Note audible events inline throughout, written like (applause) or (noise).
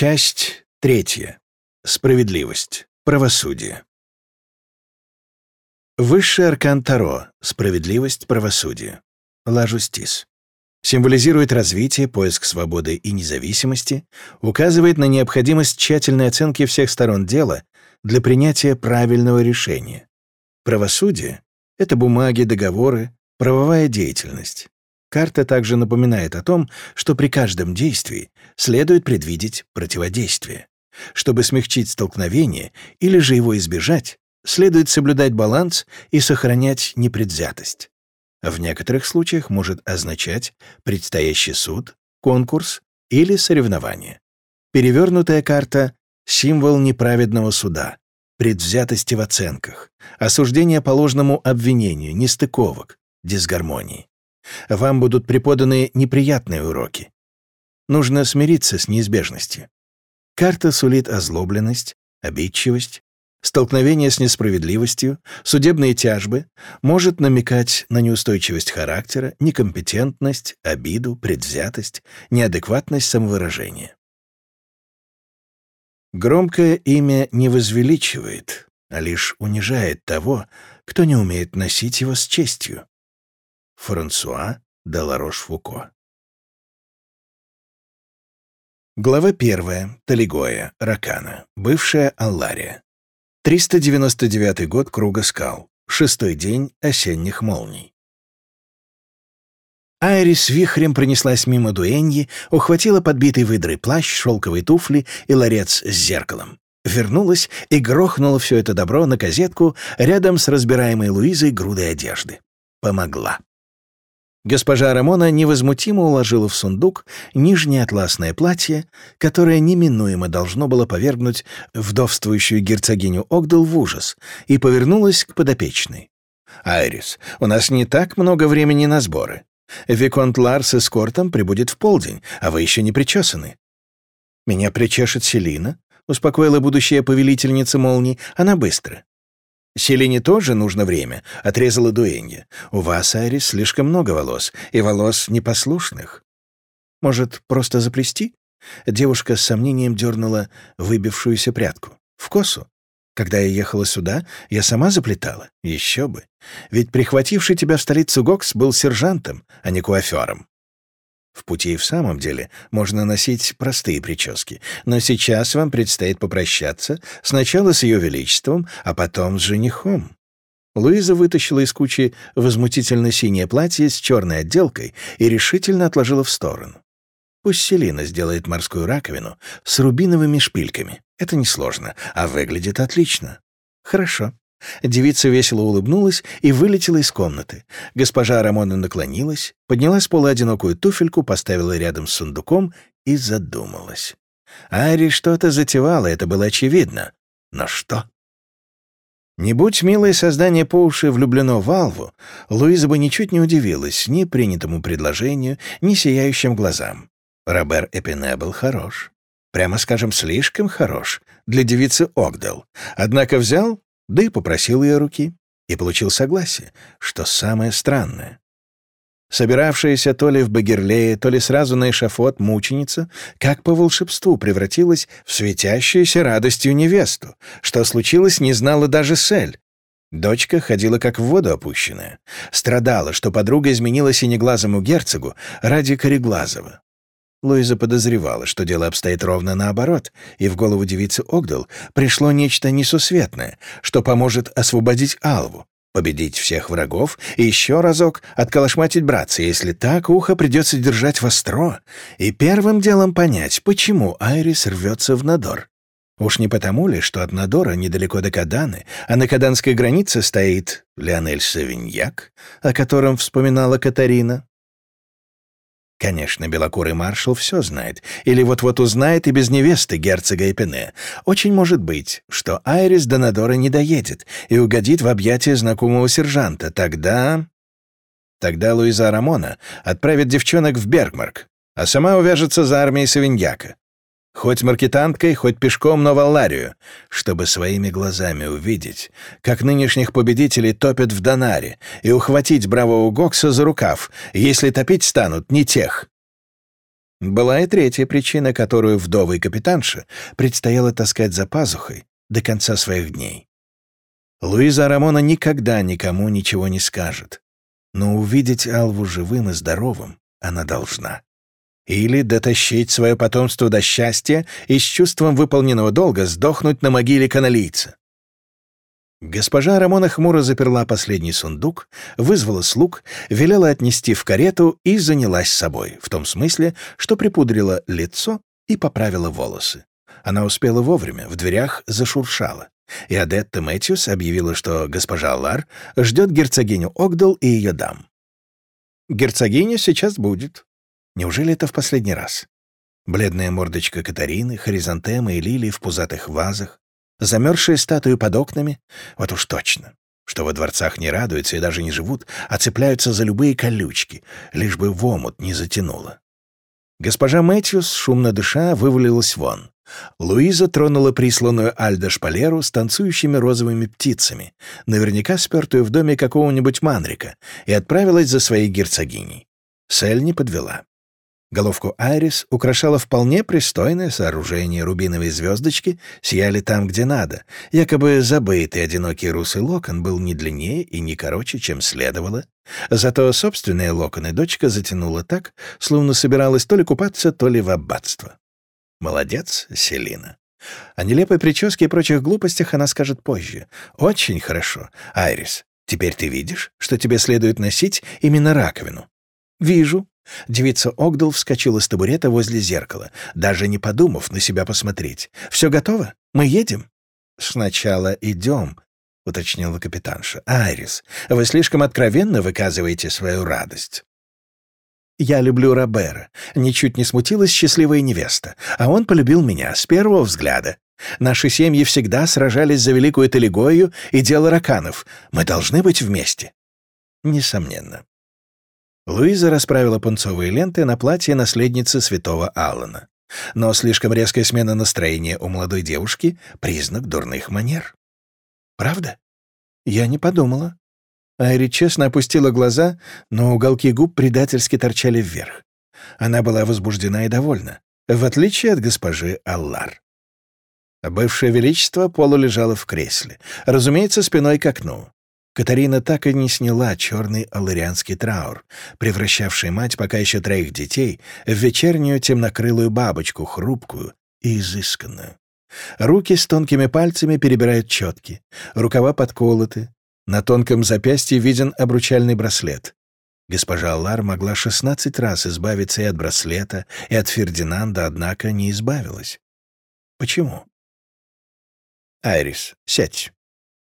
Часть третья. Справедливость. Правосудие. Высший аркан Таро — справедливость, правосудие. Ла Жустис. Символизирует развитие, поиск свободы и независимости, указывает на необходимость тщательной оценки всех сторон дела для принятия правильного решения. Правосудие — это бумаги, договоры, правовая деятельность. Карта также напоминает о том, что при каждом действии следует предвидеть противодействие. Чтобы смягчить столкновение или же его избежать, следует соблюдать баланс и сохранять непредвзятость. В некоторых случаях может означать предстоящий суд, конкурс или соревнование. Перевернутая карта — символ неправедного суда, предвзятости в оценках, осуждения по ложному обвинению, нестыковок, дисгармонии вам будут преподаны неприятные уроки. Нужно смириться с неизбежностью. Карта сулит озлобленность, обидчивость, столкновение с несправедливостью, судебные тяжбы, может намекать на неустойчивость характера, некомпетентность, обиду, предвзятость, неадекватность самовыражения. Громкое имя не возвеличивает, а лишь унижает того, кто не умеет носить его с честью. Франсуа де Ларош-Фуко. Глава первая. Талигоя, Ракана. Бывшая Аллария. 399 год Круга скал. Шестой день осенних молний. Айрис вихрем пронеслась мимо дуэньи, ухватила подбитый выдрой плащ, шелковые туфли и ларец с зеркалом. Вернулась и грохнула все это добро на козетку рядом с разбираемой Луизой грудой одежды. Помогла. Госпожа Рамона невозмутимо уложила в сундук нижнее атласное платье, которое неминуемо должно было повергнуть вдовствующую герцогиню Огдал в ужас, и повернулась к подопечной. «Айрис, у нас не так много времени на сборы. Виконт Ларс с эскортом прибудет в полдень, а вы еще не причесаны». «Меня причешет Селина», — успокоила будущая повелительница молний, — «она быстро. «Селине тоже нужно время», — отрезала Дуэнья. «У вас, Айрис, слишком много волос, и волос непослушных». «Может, просто заплести?» Девушка с сомнением дернула выбившуюся прядку. «В косу? Когда я ехала сюда, я сама заплетала. Еще бы. Ведь прихвативший тебя в столицу Гокс был сержантом, а не куафером». В пути и в самом деле можно носить простые прически, но сейчас вам предстоит попрощаться сначала с Ее Величеством, а потом с женихом. Луиза вытащила из кучи возмутительно синее платье с черной отделкой и решительно отложила в сторону. Пусть Селина сделает морскую раковину с рубиновыми шпильками. Это несложно, а выглядит отлично. Хорошо. Девица весело улыбнулась и вылетела из комнаты. Госпожа Рамона наклонилась, подняла с пола одинокую туфельку, поставила рядом с сундуком и задумалась. Ари что-то затевала, это было очевидно. Но что? Не будь милое создание по уши влюблено в Алву, Луиза бы ничуть не удивилась ни принятому предложению, ни сияющим глазам. Робер Эпине был хорош. Прямо скажем, слишком хорош для девицы Огдел. Однако взял да и попросил ее руки, и получил согласие, что самое странное. Собиравшаяся то ли в Багерлее, то ли сразу на эшафот мученица, как по волшебству превратилась в светящуюся радостью невесту. Что случилось, не знала даже Сель. Дочка ходила как в воду опущенная. Страдала, что подруга изменила синеглазому герцогу ради Кореглазова. Луиза подозревала, что дело обстоит ровно наоборот, и в голову девицы Огдал пришло нечто несусветное, что поможет освободить Алву, победить всех врагов и еще разок отколошматить братца, если так, ухо придется держать востро, и первым делом понять, почему Айрис рвется в Надор. Уж не потому ли, что от Надора недалеко до Каданы, а на каданской границе стоит Леонель Савиньяк, о котором вспоминала Катарина? Конечно, белокурый маршал все знает, или вот-вот узнает и без невесты герцога Эпене. Очень может быть, что Айрис Донадора не доедет и угодит в объятия знакомого сержанта. Тогда... Тогда Луиза Рамона отправит девчонок в Бергмарк, а сама увяжется за армией Савиньяка. Хоть маркетанткой, хоть пешком, но в Алларию, чтобы своими глазами увидеть, как нынешних победителей топят в Донаре, и ухватить бравого Гокса за рукав, если топить станут не тех. Была и третья причина, которую вдовой капитанше предстояло таскать за пазухой до конца своих дней. Луиза Рамона никогда никому ничего не скажет, но увидеть Алву живым и здоровым она должна. Или дотащить свое потомство до счастья и с чувством выполненного долга сдохнуть на могиле каналийца. Госпожа Рамона хмуро заперла последний сундук, вызвала слуг, велела отнести в карету и занялась собой, в том смысле, что припудрила лицо и поправила волосы. Она успела вовремя, в дверях зашуршала. И Адетта Мэтьюс объявила, что госпожа Лар ждет герцогиню Огдал и ее дам. «Герцогиня сейчас будет». Неужели это в последний раз? Бледная мордочка Катарины, хризантемы и лилии в пузатых вазах, Замерзшие статуи под окнами — вот уж точно, что во дворцах не радуются и даже не живут, а цепляются за любые колючки, лишь бы в омут не затянуло. Госпожа Мэтьюс, шумно дыша, вывалилась вон. Луиза тронула присланную Альдо шпалеру с танцующими розовыми птицами, наверняка спертую в доме какого-нибудь манрика, и отправилась за своей герцогиней. Сель не подвела. Головку Айрис украшало вполне пристойное сооружение. Рубиновые звездочки сияли там, где надо. Якобы забытый одинокий русый локон был не длиннее и не короче, чем следовало. Зато собственные локоны дочка затянула так, словно собиралась то ли купаться, то ли в аббатство. Молодец, Селина. О нелепой прическе и прочих глупостях она скажет позже. Очень хорошо. Айрис, теперь ты видишь, что тебе следует носить именно раковину? Вижу, Девица Огдал вскочила с табурета возле зеркала, даже не подумав на себя посмотреть. «Все готово? Мы едем?» «Сначала идем», — уточнила капитанша. «Айрис, вы слишком откровенно выказываете свою радость». «Я люблю Робера», — ничуть не смутилась счастливая невеста, а он полюбил меня с первого взгляда. Наши семьи всегда сражались за великую Талигою и дело раканов. Мы должны быть вместе. Несомненно. Луиза расправила пунцовые ленты на платье наследницы святого Аллана. Но слишком резкая смена настроения у молодой девушки — признак дурных манер. «Правда? Я не подумала». Айри честно опустила глаза, но уголки губ предательски торчали вверх. Она была возбуждена и довольна, в отличие от госпожи Аллар. Бывшее величество полулежало в кресле, разумеется, спиной к окну. Катарина так и не сняла черный алларианский траур, превращавший мать пока еще троих детей в вечернюю темнокрылую бабочку, хрупкую и изысканную. Руки с тонкими пальцами перебирают четки, рукава подколоты, на тонком запястье виден обручальный браслет. Госпожа Аллар могла шестнадцать раз избавиться и от браслета, и от Фердинанда, однако не избавилась. Почему? «Айрис, сядь»,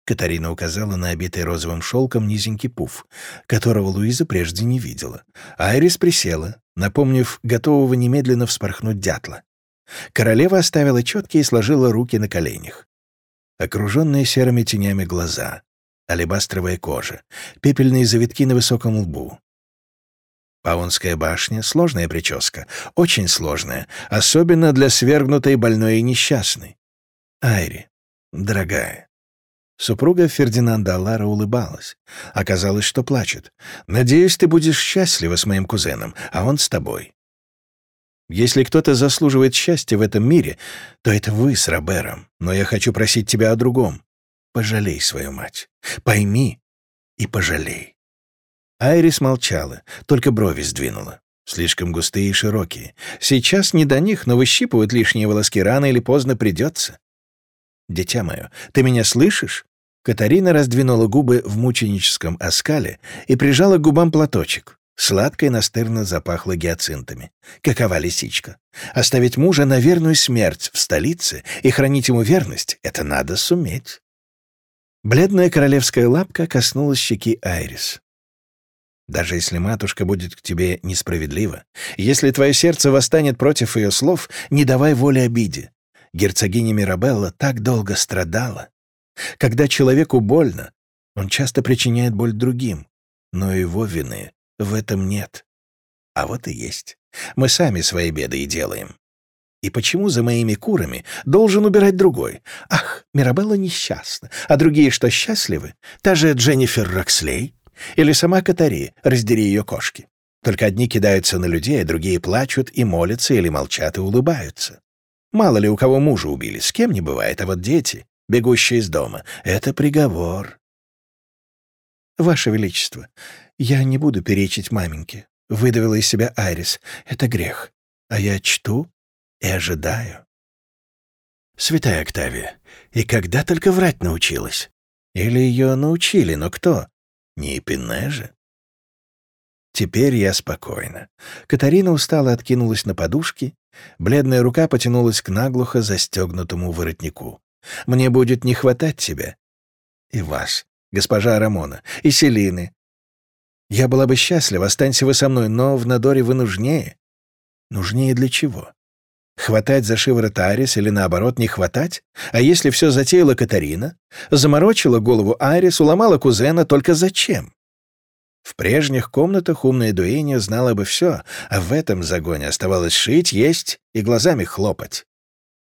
Катарина указала на обитый розовым шелком низенький пуф, которого Луиза прежде не видела. Айрис присела, напомнив готового немедленно вспорхнуть дятла. Королева оставила четкие и сложила руки на коленях. Окруженные серыми тенями глаза, алебастровая кожа, пепельные завитки на высоком лбу. Паунская башня — сложная прическа, очень сложная, особенно для свергнутой больной и несчастной. Айри, дорогая, Супруга Фердинанда Аллара улыбалась. Оказалось, что плачет. «Надеюсь, ты будешь счастлива с моим кузеном, а он с тобой». «Если кто-то заслуживает счастья в этом мире, то это вы с Робером. Но я хочу просить тебя о другом. Пожалей свою мать. Пойми и пожалей». Айрис молчала, только брови сдвинула. Слишком густые и широкие. Сейчас не до них, но выщипывать лишние волоски рано или поздно придется. «Дитя мое, ты меня слышишь?» Катарина раздвинула губы в мученическом оскале и прижала к губам платочек. Сладко и настырно запахло гиацинтами. Какова лисичка? Оставить мужа на верную смерть в столице и хранить ему верность — это надо суметь. Бледная королевская лапка коснулась щеки Айрис. Даже если матушка будет к тебе несправедлива, если твое сердце восстанет против ее слов, не давай воли обиде. Герцогиня Мирабелла так долго страдала. Когда человеку больно, он часто причиняет боль другим, но его вины в этом нет. А вот и есть. Мы сами свои беды и делаем. И почему за моими курами должен убирать другой? Ах, Мирабелла несчастна, а другие что, счастливы? Та же Дженнифер Рокслей? Или сама Катари, раздери ее кошки? Только одни кидаются на людей, а другие плачут и молятся или молчат и улыбаются. Мало ли у кого мужа убили, с кем не бывает, а вот дети, бегущие из дома, — это приговор. «Ваше Величество, я не буду перечить маменьке», — выдавила из себя Айрис. «Это грех. А я чту и ожидаю». «Святая Октавия, и когда только врать научилась? Или ее научили, но кто? Не Пинне же?» Теперь я спокойна. Катарина устало откинулась на подушки, бледная рука потянулась к наглухо застегнутому воротнику. «Мне будет не хватать тебя. И вас, госпожа Рамона, и Селины. Я была бы счастлива, останься вы со мной, но в Надоре вы нужнее. Нужнее для чего? Хватать за шиворот Арис или, наоборот, не хватать? А если все затеяла Катарина? Заморочила голову Арис, уломала кузена, только зачем? В прежних комнатах умная дуэня знала бы все, а в этом загоне оставалось шить, есть и глазами хлопать.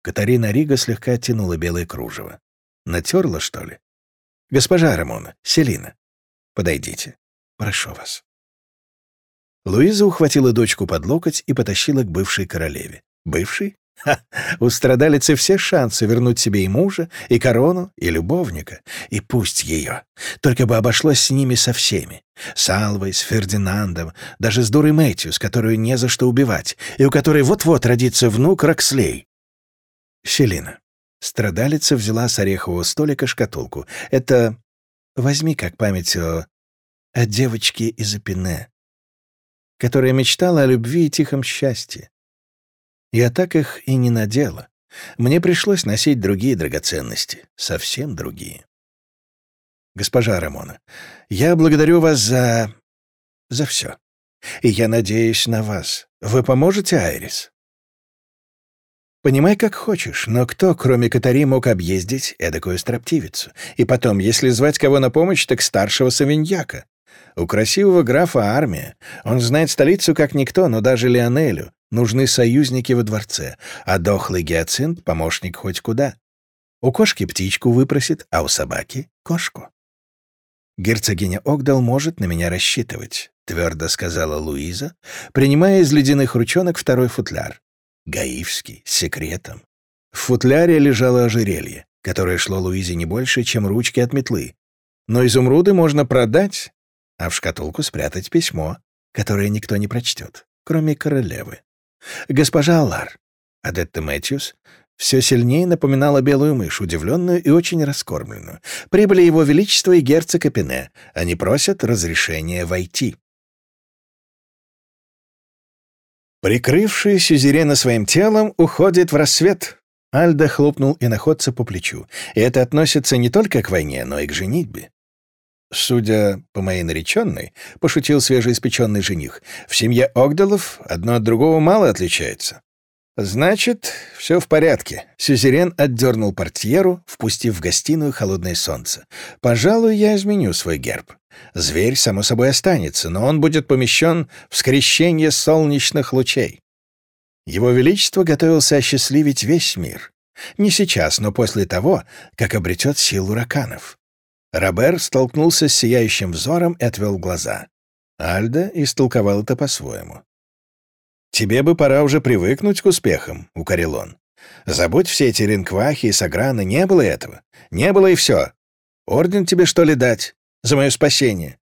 Катарина Рига слегка оттянула белое кружево. Натерла, что ли? «Госпожа Рамона, Селина, подойдите. Прошу вас». Луиза ухватила дочку под локоть и потащила к бывшей королеве. Бывший? Ха! (laughs) У страдалицы все шансы вернуть себе и мужа, и корону, и любовника. И пусть ее. Только бы обошлось с ними со всеми. С Алвой, с Фердинандом, даже с дурой Мэтью, с которой не за что убивать, и у которой вот-вот родится внук Рокслей. Селина. Страдалица взяла с орехового столика шкатулку. Это... Возьми как память о... о девочке из Эпине, которая мечтала о любви и тихом счастье. Я так их и не надела. Мне пришлось носить другие драгоценности, совсем другие. Госпожа Рамона, я благодарю вас за... за все. И я надеюсь на вас. Вы поможете, Айрис? Понимай, как хочешь, но кто, кроме Катари, мог объездить эдакую строптивицу? И потом, если звать кого на помощь, так старшего Савиньяка. У красивого графа армия. Он знает столицу как никто, но даже Леонелю нужны союзники во дворце, а дохлый гиацинт — помощник хоть куда. У кошки птичку выпросит, а у собаки — кошку. «Герцогиня Огдал может на меня рассчитывать», — твердо сказала Луиза, принимая из ледяных ручонок второй футляр. Гаивский, с секретом. В футляре лежало ожерелье, которое шло Луизе не больше, чем ручки от метлы. Но изумруды можно продать, а в шкатулку спрятать письмо, которое никто не прочтет, кроме королевы. Госпожа Аллар, Адетта Мэтьюс, все сильнее напоминала белую мышь, удивленную и очень раскормленную. Прибыли его величество и герцог Эпине. Они просят разрешения войти. Прикрывший Сюзерена своим телом, уходит в рассвет. Альда хлопнул иноходца по плечу. И это относится не только к войне, но и к женитьбе. Судя по моей нареченной, пошутил свежеиспеченный жених, в семье Огдалов одно от другого мало отличается. Значит, все в порядке. Сюзерен отдернул портьеру, впустив в гостиную холодное солнце. Пожалуй, я изменю свой герб. Зверь, само собой, останется, но он будет помещен в скрещение солнечных лучей. Его Величество готовился осчастливить весь мир. Не сейчас, но после того, как обретет силу раканов. Робер столкнулся с сияющим взором и отвел глаза. Альда истолковал это по-своему. «Тебе бы пора уже привыкнуть к успехам», — укорил он. «Забудь все эти ринквахи и саграны, не было этого. Не было и все. Орден тебе, что ли, дать? За мое спасение?»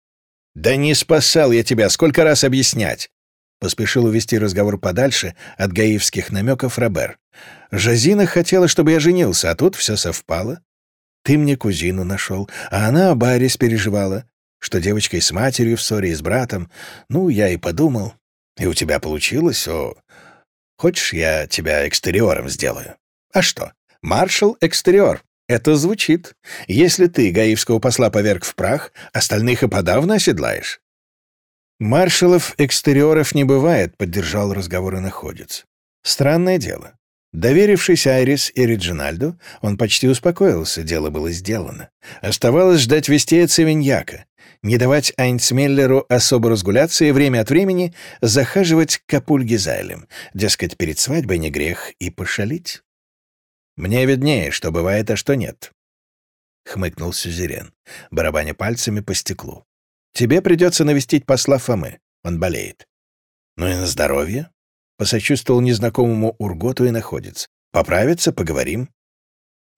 «Да не спасал я тебя, сколько раз объяснять!» Поспешил увести разговор подальше от гаивских намеков Робер. «Жазина хотела, чтобы я женился, а тут все совпало. Ты мне кузину нашел, а она об Арис переживала, что девочка и с матерью в ссоре, и с братом. Ну, я и подумал. И у тебя получилось, о... Хочешь, я тебя экстериором сделаю? А что? Маршал-экстериор. Это звучит. Если ты гаивского посла поверг в прах, остальных и подавно оседлаешь. Маршалов-экстериоров не бывает, поддержал разговор и находец. Странное дело. Доверившись Айрис и Реджинальду, он почти успокоился, дело было сделано. Оставалось ждать вестей от Савиньяка, не давать Айнцмеллеру особо разгуляться и время от времени захаживать к Капульге Зайлем, дескать, перед свадьбой не грех и пошалить. «Мне виднее, что бывает, а что нет», — хмыкнул Сюзерен, барабаня пальцами по стеклу. «Тебе придется навестить посла Фомы, он болеет. «Ну и на здоровье», — посочувствовал незнакомому Урготу и находец. «Поправиться, поговорим».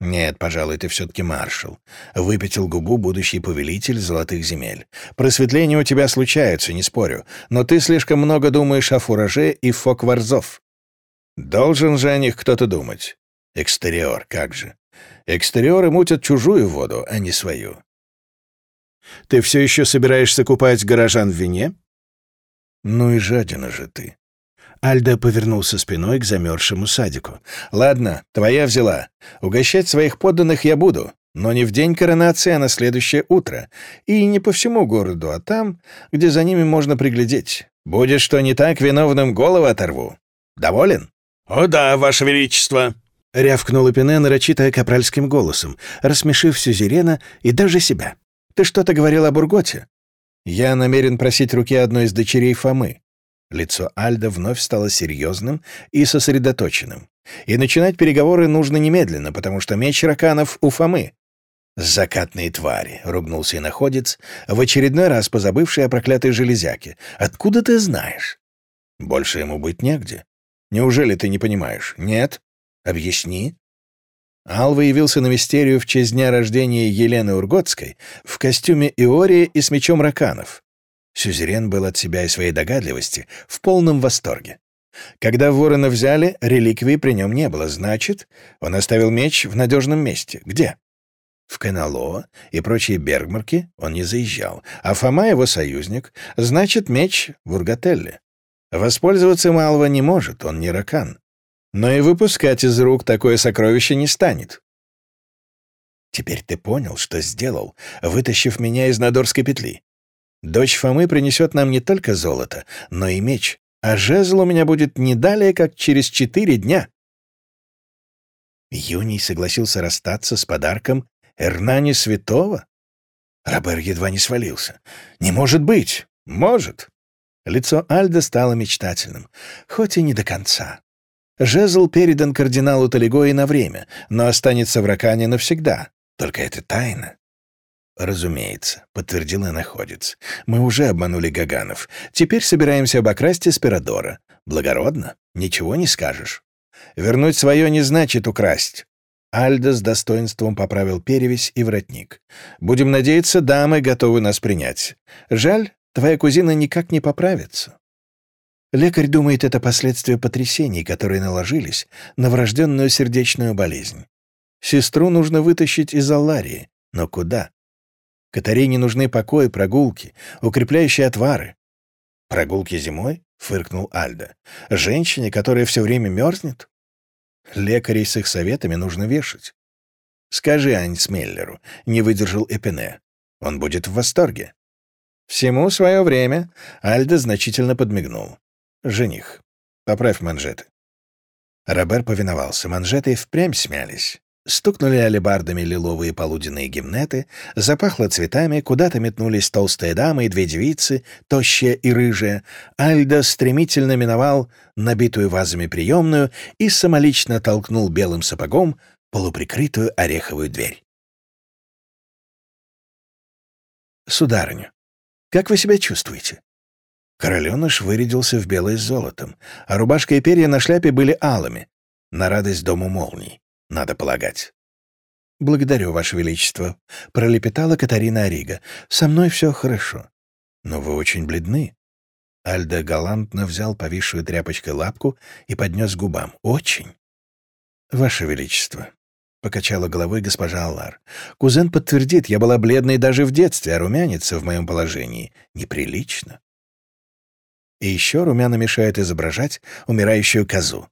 «Нет, пожалуй, ты все-таки маршал», — выпятил губу будущий повелитель золотых земель. «Просветления у тебя случаются, не спорю, но ты слишком много думаешь о фураже и фокварзов. Должен же о них кто-то думать. Экстериор, как же. Экстериоры мутят чужую воду, а не свою. Ты все еще собираешься купать горожан в вине? Ну и жадина же ты. Альда повернулся спиной к замерзшему садику. «Ладно, твоя взяла. Угощать своих подданных я буду, но не в день коронации, а на следующее утро. И не по всему городу, а там, где за ними можно приглядеть. Будет что не так, виновным голову оторву. Доволен?» «О да, Ваше Величество!» — рявкнул Эпине нарочито капральским голосом, рассмешив Сюзерена и даже себя. «Ты что-то говорил о Бурготе?» «Я намерен просить руки одной из дочерей Фомы. Лицо Альда вновь стало серьезным и сосредоточенным. И начинать переговоры нужно немедленно, потому что меч раканов у Фомы. «Закатные твари!» — ругнулся иноходец, в очередной раз позабывший о проклятой железяке. «Откуда ты знаешь?» «Больше ему быть негде. Неужели ты не понимаешь? Нет? Объясни». Алва явился на мистерию в честь дня рождения Елены Урготской в костюме Иории и с мечом раканов. Сюзерен был от себя и своей догадливости в полном восторге. Когда ворона взяли, реликвии при нем не было, значит, он оставил меч в надежном месте. Где? В Канало и прочие бергмарки он не заезжал, а Фома его союзник, значит, меч в Ургателле. Воспользоваться Малва не может, он не ракан. Но и выпускать из рук такое сокровище не станет. Теперь ты понял, что сделал, вытащив меня из Надорской петли. Дочь Фомы принесет нам не только золото, но и меч, а жезл у меня будет не далее, как через четыре дня». Юний согласился расстаться с подарком Эрнани Святого? Робер едва не свалился. «Не может быть!» «Может!» Лицо Альда стало мечтательным, хоть и не до конца. Жезл передан кардиналу Талигои на время, но останется в Ракане навсегда. Только это тайна. «Разумеется», — подтвердил находец. «Мы уже обманули Гаганов. Теперь собираемся обокрасть Эспирадора. Благородно? Ничего не скажешь. Вернуть свое не значит украсть». Альда с достоинством поправил перевязь и воротник. «Будем надеяться, дамы готовы нас принять. Жаль, твоя кузина никак не поправится». Лекарь думает, это последствия потрясений, которые наложились на врожденную сердечную болезнь. Сестру нужно вытащить из Алларии. Но куда? Катарине нужны покой, прогулки, укрепляющие отвары. «Прогулки зимой?» — фыркнул Альда. «Женщине, которая все время мерзнет?» Лекарей с их советами нужно вешать. «Скажи Ань Смеллеру», — не выдержал Эпине. «Он будет в восторге». «Всему свое время», — Альда значительно подмигнул. «Жених, поправь манжеты». Робер повиновался. Манжеты впрямь смялись. Стукнули алебардами лиловые полуденные гимнеты, запахло цветами, куда-то метнулись толстые дамы и две девицы, тощая и рыжая. Альда стремительно миновал набитую вазами приемную и самолично толкнул белым сапогом полуприкрытую ореховую дверь. «Сударыня, как вы себя чувствуете?» Короленыш вырядился в белое с золотом, а рубашка и перья на шляпе были алыми, на радость дому молний надо полагать. «Благодарю, Ваше Величество», — пролепетала Катарина Орига. «Со мной все хорошо». «Но вы очень бледны». Альда галантно взял повисшую тряпочкой лапку и поднес губам. «Очень». «Ваше Величество», — покачала головой госпожа Аллар. «Кузен подтвердит, я была бледной даже в детстве, а румяниться в моем положении неприлично». И еще румяна мешает изображать умирающую козу.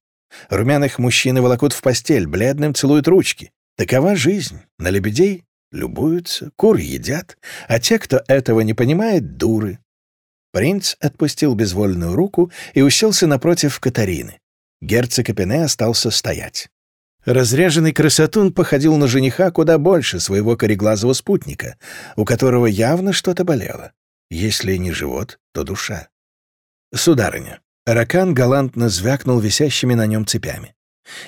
Румяных мужчины волокут в постель, бледным целуют ручки. Такова жизнь. На лебедей любуются, кур едят, а те, кто этого не понимает, — дуры. Принц отпустил безвольную руку и уселся напротив Катарины. Герцог Эпене остался стоять. Разряженный красотун походил на жениха куда больше своего кореглазого спутника, у которого явно что-то болело. Если не живот, то душа. «Сударыня, Ракан галантно звякнул висящими на нем цепями.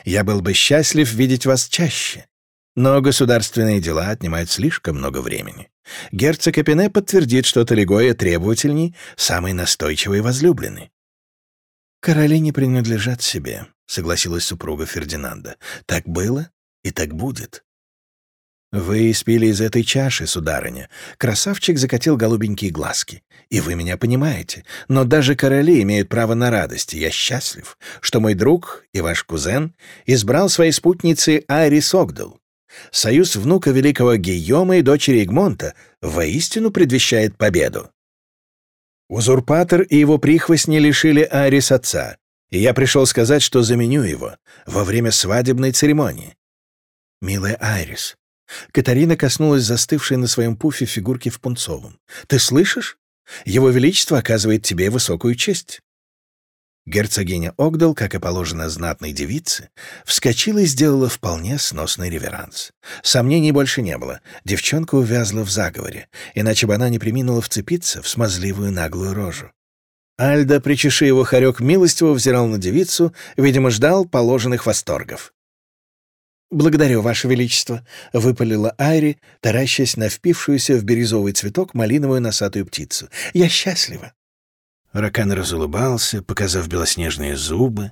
«Я был бы счастлив видеть вас чаще, но государственные дела отнимают слишком много времени. Герцог Эпине подтвердит, что Талигоя требовательней, самый настойчивый возлюбленный. «Короли не принадлежат себе», — согласилась супруга Фердинанда. «Так было и так будет». «Вы испили из этой чаши, сударыня». Красавчик закатил голубенькие глазки. «И вы меня понимаете. Но даже короли имеют право на радость. Я счастлив, что мой друг и ваш кузен избрал своей спутницей Айрис Огдал. Союз внука великого Гийома и дочери Игмонта воистину предвещает победу. Узурпатор и его прихвостни лишили Айрис отца, и я пришел сказать, что заменю его во время свадебной церемонии. Милая Айрис, Катарина коснулась застывшей на своем пуфе фигурки в пунцовом. «Ты слышишь? Его Величество оказывает тебе высокую честь». Герцогиня Огдал, как и положено знатной девице, вскочила и сделала вполне сносный реверанс. Сомнений больше не было. Девчонка увязла в заговоре, иначе бы она не приминула вцепиться в смазливую наглую рожу. Альда, причеши его хорек, милостиво взирал на девицу, видимо, ждал положенных восторгов. «Благодарю, Ваше Величество», — выпалила Айри, таращась на впившуюся в бирюзовый цветок малиновую носатую птицу. «Я счастлива». Ракан разулыбался, показав белоснежные зубы.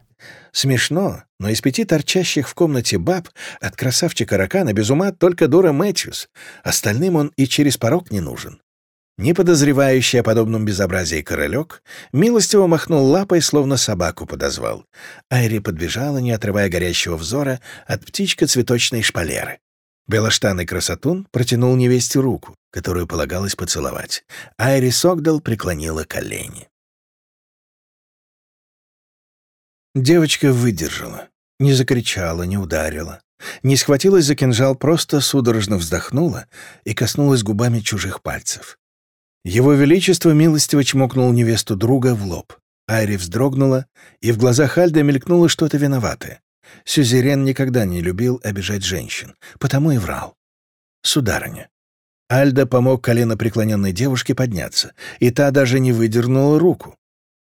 Смешно, но из пяти торчащих в комнате баб от красавчика Ракана без ума только Дора Мэтьюс. Остальным он и через порог не нужен. Не подозревающий о подобном безобразии королек, милостиво махнул лапой, словно собаку подозвал. Айри подбежала, не отрывая горящего взора от птичка цветочной шпалеры. Белоштанный красотун протянул невесте руку, которую полагалось поцеловать. Айри Согдал преклонила колени. Девочка выдержала. Не закричала, не ударила. Не схватилась за кинжал, просто судорожно вздохнула и коснулась губами чужих пальцев. Его Величество милостиво чмокнул невесту друга в лоб. Айри вздрогнула, и в глазах Альда мелькнуло что-то виноватое. Сюзерен никогда не любил обижать женщин, потому и врал. «Сударыня». Альда помог колено преклоненной девушке подняться, и та даже не выдернула руку.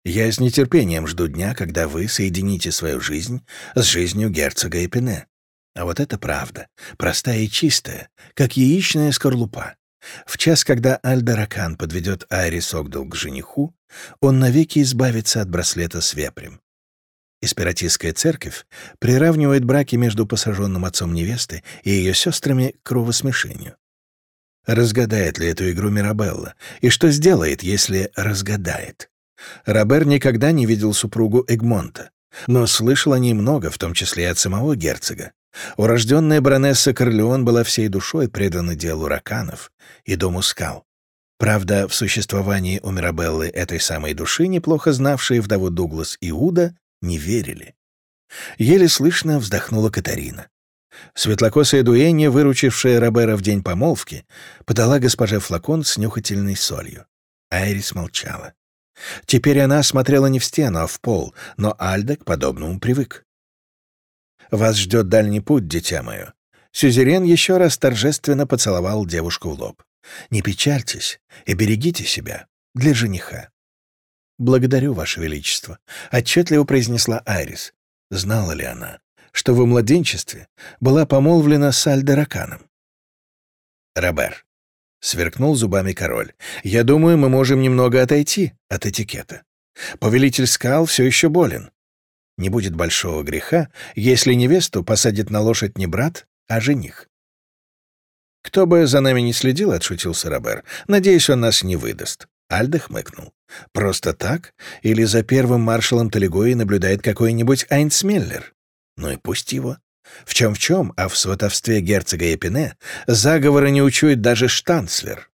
«Я с нетерпением жду дня, когда вы соедините свою жизнь с жизнью герцога Эпине. А вот это правда, простая и чистая, как яичная скорлупа. В час, когда Альдаракан подведет Айрис Огдал к жениху, он навеки избавится от браслета с вепрем. Эспиратистская церковь приравнивает браки между посаженным отцом невесты и ее сестрами к кровосмешению. Разгадает ли эту игру Мирабелла? И что сделает, если разгадает? Робер никогда не видел супругу Эгмонта, но слышал о ней много, в том числе и от самого герцога. Урожденная баронесса Корлеон была всей душой предана делу раканов и дому скал. Правда, в существовании у Мирабеллы этой самой души, неплохо знавшие вдову Дуглас и Уда, не верили. Еле слышно вздохнула Катарина. Светлокосая дуэнья, выручившая Робера в день помолвки, подала госпоже флакон с нюхательной солью. Айрис молчала. Теперь она смотрела не в стену, а в пол, но Альда к подобному привык. Вас ждет дальний путь, дитя мое». Сюзерен еще раз торжественно поцеловал девушку в лоб. «Не печальтесь и берегите себя для жениха». «Благодарю, Ваше Величество», — отчетливо произнесла Айрис. Знала ли она, что во младенчестве была помолвлена с Альдераканом? «Робер», — сверкнул зубами король, — «я думаю, мы можем немного отойти от этикета. Повелитель скал все еще болен. Не будет большого греха, если невесту посадит на лошадь не брат, а жених. «Кто бы за нами не следил», — отшутился Робер, — «надеюсь, он нас не выдаст». Альда хмыкнул. «Просто так? Или за первым маршалом Талигои наблюдает какой-нибудь Айнцмеллер? Ну и пусть его. В чем в чем, а в сватовстве герцога Эпине заговора не учует даже штанцлер.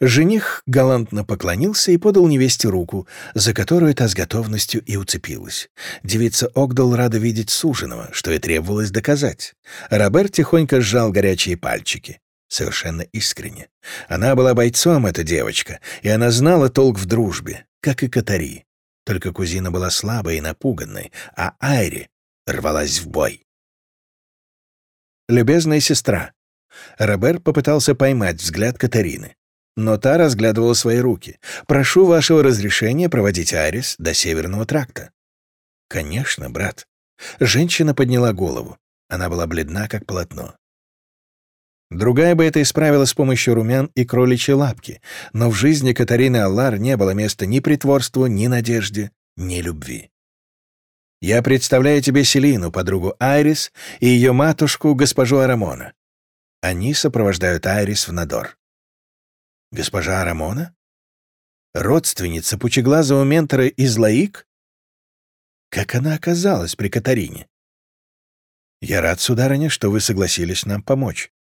Жених галантно поклонился и подал невесте руку, за которую та с готовностью и уцепилась. Девица Огдал рада видеть суженого, что и требовалось доказать. Роберт тихонько сжал горячие пальчики. Совершенно искренне. Она была бойцом, эта девочка, и она знала толк в дружбе, как и Катари. Только кузина была слабой и напуганной, а Айри рвалась в бой. «Любезная сестра», Робер попытался поймать взгляд Катарины. Но та разглядывала свои руки. «Прошу вашего разрешения проводить Арис до Северного тракта». «Конечно, брат». Женщина подняла голову. Она была бледна, как полотно. Другая бы это исправила с помощью румян и кроличьей лапки, но в жизни Катарины Аллар не было места ни притворству, ни надежде, не любви. Я представляю тебе Селину, подругу Айрис, и ее матушку, госпожу Арамона. Они сопровождают Айрис в Надор. Госпожа Арамона? Родственница пучеглазого ментора из Лаик? Как она оказалась при Катарине? Я рад, сударыня, что вы согласились нам помочь.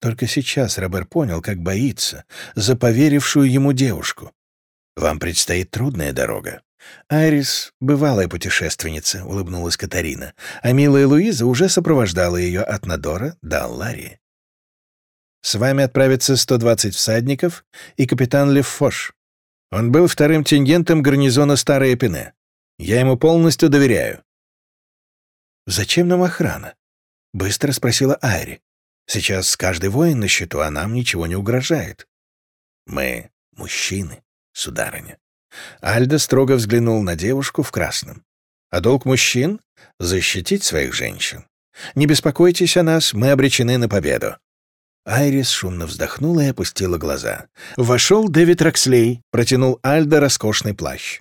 Только сейчас Робер понял, как боится за поверившую ему девушку. Вам предстоит трудная дорога. «Айрис — бывалая путешественница», — улыбнулась Катарина, а милая Луиза уже сопровождала ее от Надора до Алларии. «С вами отправится 120 всадников и капитан Лефош. Он был вторым тингентом гарнизона Старой Эпине. Я ему полностью доверяю». «Зачем нам охрана?» — быстро спросила Айри. «Сейчас каждый воин на счету, а нам ничего не угрожает». «Мы мужчины, сударыня». Альда строго взглянул на девушку в красном. «А долг мужчин — защитить своих женщин. Не беспокойтесь о нас, мы обречены на победу». Айрис шумно вздохнула и опустила глаза. Вошел Дэвид Рокслей, протянул Альда роскошный плащ.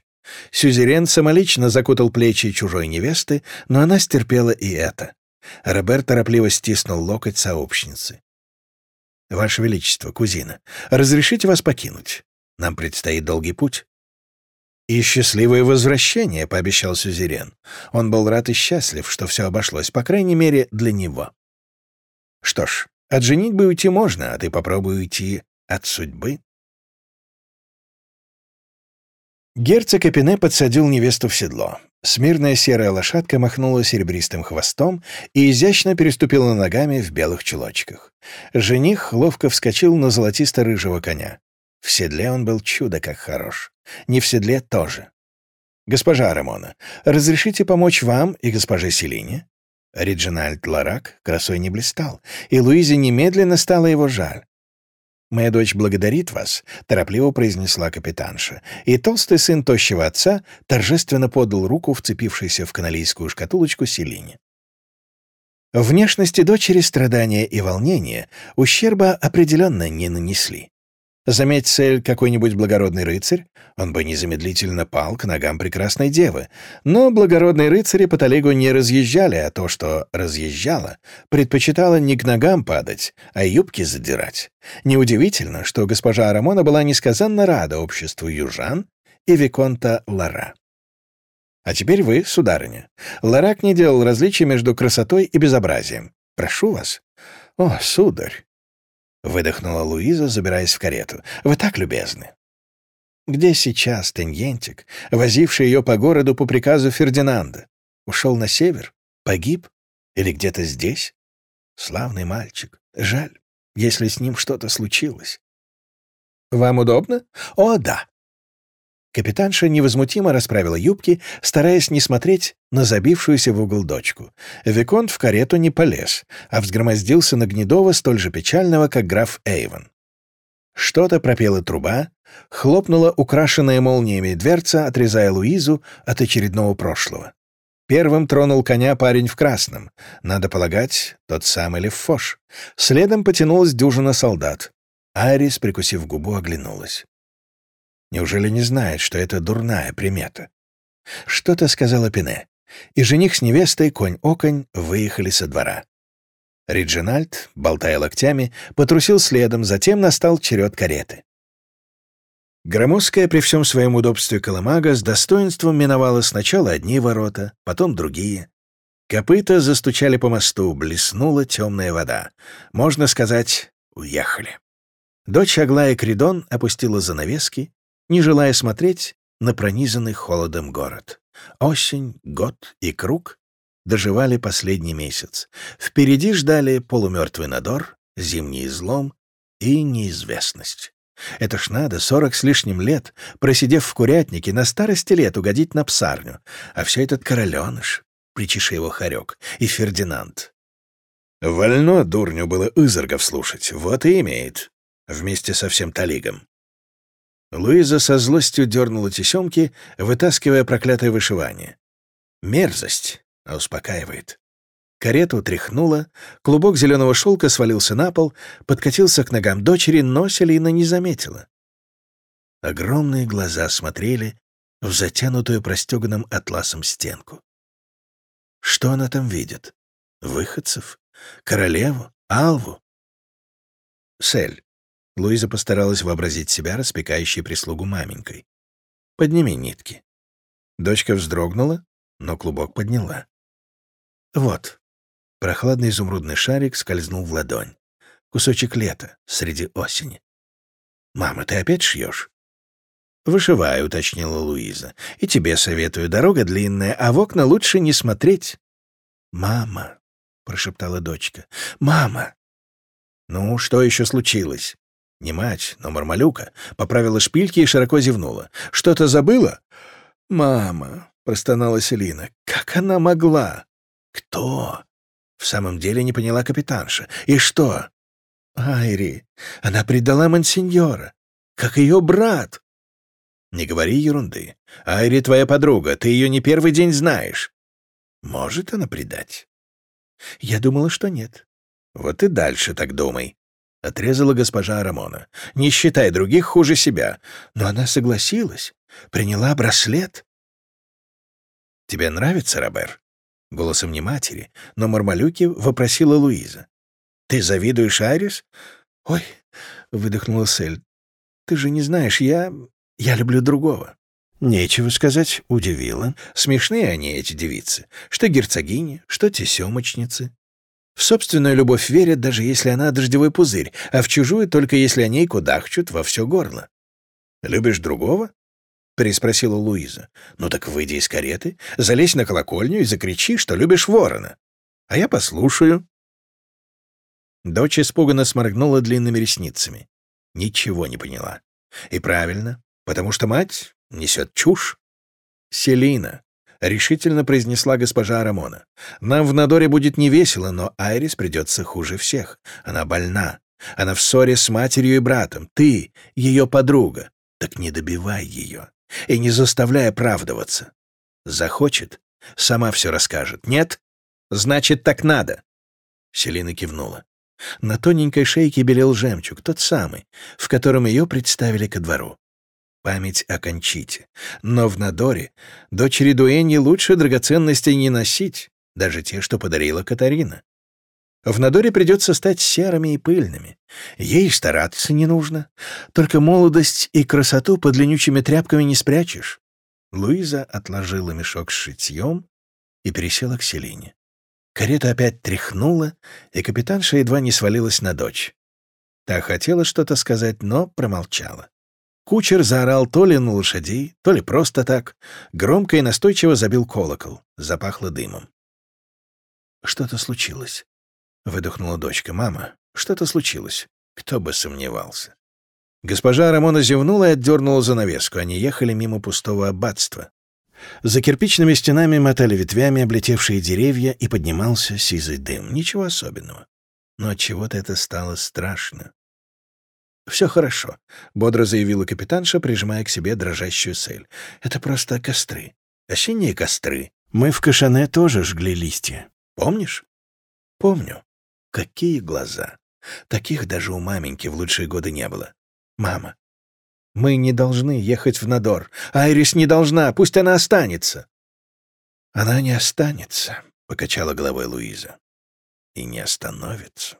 Сюзерен самолично закутал плечи чужой невесты, но она стерпела и это. Роберт торопливо стиснул локоть сообщницы. «Ваше Величество, кузина, разрешите вас покинуть? Нам предстоит долгий путь». «И счастливое возвращение», — пообещал Сюзерен. Он был рад и счастлив, что все обошлось, по крайней мере, для него. «Что ж, от женитьбы уйти можно, а ты попробуй уйти от судьбы». Герцог Эпине подсадил невесту в седло. Смирная серая лошадка махнула серебристым хвостом и изящно переступила ногами в белых чулочках. Жених ловко вскочил на золотисто-рыжего коня. В седле он был чудо как хорош. Не в седле тоже. «Госпожа Рамона, разрешите помочь вам и госпоже Селине?» Реджинальд Ларак красой не блистал, и Луизе немедленно стало его жаль. «Моя дочь благодарит вас», — торопливо произнесла капитанша, и толстый сын тощего отца торжественно подал руку, вцепившейся в каналийскую шкатулочку Селине. Внешности дочери страдания и волнения ущерба определенно не нанесли. Заметь цель какой-нибудь благородный рыцарь, он бы незамедлительно пал к ногам прекрасной девы. Но благородные рыцари по Талегу не разъезжали, а то, что разъезжало, предпочитало не к ногам падать, а юбки задирать. Неудивительно, что госпожа Арамона была несказанно рада обществу южан и Виконта Лара. А теперь вы, сударыня. Ларак не делал различия между красотой и безобразием. Прошу вас. О, сударь, Выдохнула Луиза, забираясь в карету. «Вы так любезны!» Где сейчас Теньентик, возивший ее по городу по приказу Фердинанда? Ушел на север? Погиб? Или где-то здесь? Славный мальчик. Жаль, если с ним что-то случилось. «Вам удобно?» «О, да. Капитанша невозмутимо расправила юбки, стараясь не смотреть на забившуюся в угол дочку. Виконт в карету не полез, а взгромоздился на Гнедова столь же печального, как граф Эйвен. Что-то пропела труба, хлопнула украшенная молниями дверца, отрезая Луизу от очередного прошлого. Первым тронул коня парень в красном. Надо полагать, тот самый Левфош. Следом потянулась дюжина солдат. Айрис, прикусив губу, оглянулась. Неужели не знает, что это дурная примета? Что-то сказала Пине, и жених с невестой, конь-оконь, выехали со двора. Риджинальд, болтая локтями, потрусил следом, затем настал черед кареты. Громоздкая при всем своем удобстве колымага с достоинством миновала сначала одни ворота, потом другие. Копыта застучали по мосту, блеснула темная вода. Можно сказать, уехали. Дочь Аглая Кридон опустила занавески, не желая смотреть на пронизанный холодом город. Осень, год и круг доживали последний месяц. Впереди ждали полумертвый надор, зимний излом и неизвестность. Это ж надо, сорок с лишним лет, просидев в курятнике, на старости лет угодить на псарню. А все этот короленыш, причеши его хорек, и Фердинанд. Вольно дурню было Изергов слушать, вот и имеет, вместе со всем Талигом. Луиза со злостью дернула тесемки, вытаскивая проклятое вышивание. Мерзость, успокаивает. Карету тряхнула, клубок зеленого шелка свалился на пол, подкатился к ногам дочери, но Селина не заметила. Огромные глаза смотрели в затянутую простеганным атласом стенку. Что она там видит? Выходцев? Королеву? Алву? Сель. Луиза постаралась вообразить себя распекающей прислугу маменькой. «Подними нитки». Дочка вздрогнула, но клубок подняла. «Вот». Прохладный изумрудный шарик скользнул в ладонь. Кусочек лета среди осени. «Мама, ты опять шьешь?» «Вышиваю», — уточнила Луиза. «И тебе советую. Дорога длинная, а в окна лучше не смотреть». «Мама», — прошептала дочка. «Мама!» «Ну, что еще случилось?» Не мать, но Мармалюка поправила шпильки и широко зевнула. «Что-то забыла?» «Мама», — простонала Селина, — «как она могла?» «Кто?» В самом деле не поняла капитанша. «И что?» «Айри, она предала мансиньора, как ее брат». «Не говори ерунды. Айри твоя подруга, ты ее не первый день знаешь». «Может она предать?» «Я думала, что нет». «Вот и дальше так думай», — отрезала госпожа Рамона. «Не считай других хуже себя». Но она согласилась, приняла браслет. «Тебе нравится, Робер?» Голосом не матери, но Мармалюки вопросила Луиза. «Ты завидуешь Айрис?» «Ой», — выдохнула Сель, — «ты же не знаешь, я... я люблю другого». Нечего сказать, удивила. Смешные они, эти девицы. Что герцогини, что тесемочницы. В собственную любовь верят, даже если она дождевой пузырь, а в чужую только если о ней кудахчут во все горло. «Любишь другого?» — переспросила Луиза. «Ну так выйди из кареты, залезь на колокольню и закричи, что любишь ворона. А я послушаю». Дочь испуганно сморгнула длинными ресницами. Ничего не поняла. И правильно, потому что мать несет чушь. «Селина», — решительно произнесла госпожа Рамона, — «нам в Надоре будет невесело, но Айрис придется хуже всех. Она больна. Она в ссоре с матерью и братом. Ты — ее подруга. Так не добивай ее и не заставляй оправдываться. Захочет — сама все расскажет. Нет? Значит, так надо». Селина кивнула. На тоненькой шейке белел жемчуг, тот самый, в котором ее представили ко двору память о Кончите. Но в Надоре дочери Дуэни лучше драгоценностей не носить, даже те, что подарила Катарина. В Надоре придется стать серыми и пыльными. Ей стараться не нужно. Только молодость и красоту под ленючими тряпками не спрячешь. Луиза отложила мешок с шитьем и пересела к Селине. Карета опять тряхнула, и капитанша едва не свалилась на дочь. Та хотела что-то сказать, но промолчала. Кучер заорал то ли на лошадей, то ли просто так. Громко и настойчиво забил колокол. Запахло дымом. «Что-то случилось», — выдохнула дочка. «Мама, что-то случилось. Кто бы сомневался». Госпожа Рамона зевнула и отдернула занавеску. Они ехали мимо пустого аббатства. За кирпичными стенами мотали ветвями облетевшие деревья, и поднимался сизый дым. Ничего особенного. Но от чего то это стало страшно. «Все хорошо», — бодро заявила капитанша, прижимая к себе дрожащую сель. «Это просто костры. Осенние костры. Мы в Кашане тоже жгли листья. Помнишь?» «Помню. Какие глаза. Таких даже у маменьки в лучшие годы не было. Мама, мы не должны ехать в Надор. Айрис не должна, пусть она останется». «Она не останется», — покачала головой Луиза. «И не остановится».